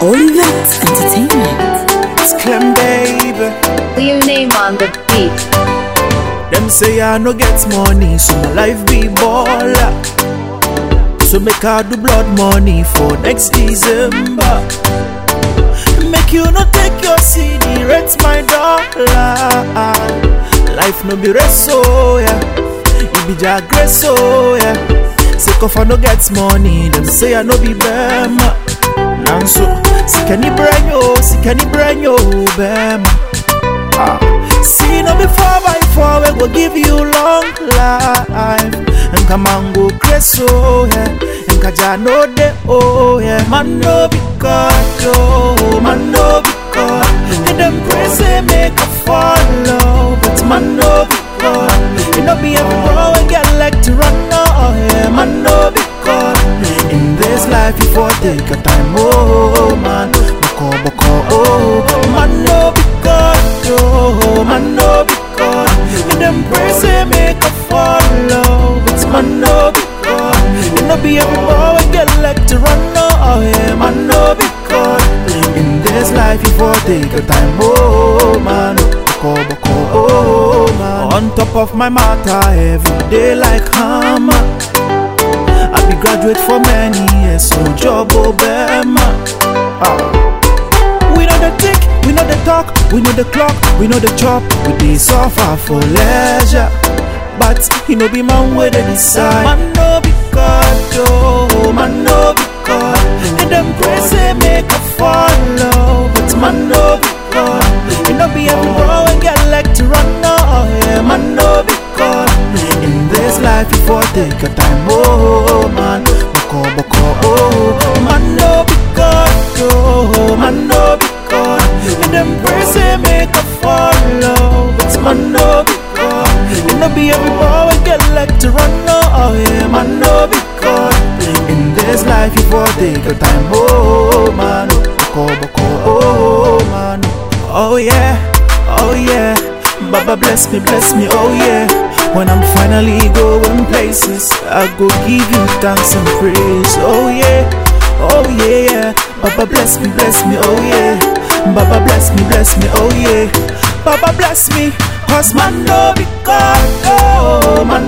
Olivet Entertainment. It's Clem, baby. Clear name on the beat. Them say I no get money, so my life be baller. So make I do blood money for next December. Make you no take your CD, rent my dollar. Life no be rest, so yeah. It be jagre, so oh, yeah. Sick of I no get money, them say I no be bema. Nanso, sick any brand yo, sick any brand yo, bema. Ah. See no before by four we go give you long life And come on go crazy oh yeah And kaja no de oh yeah Man no be for take a time oh man Boko boko oh. Man no be God oh. Man no be God And them praise make a follow. But man no be God You know be everywhere and get like to run oh yeah Man no be God In this life you for take a time oh man Boko boko oh. Man. On top of my matter every day like be graduate for many years, so job Obama. Ah. We know the tick, we know the talk, we know the clock, we know the chop. We dey suffer for leisure, but he no be man where they decide. Man no be God, oh, man no be God. And them crazy make a take your time, oh man. Boko boko, oh man no be God, oh man no be God. And them crazy make a follow, but man no be God. You know be everywhere and get like to run, oh yeah, man no be God. In this life you for take your time, oh man. Boko boko, oh man. Oh yeah, oh yeah. Baba bless me, bless me, oh yeah. When I'm finally going places, I go give you thanks and praise, oh yeah, oh yeah, yeah. Baba bless me, bless me, oh yeah. Baba bless me, bless me, oh yeah. Baba bless me, cause man no be God, oh man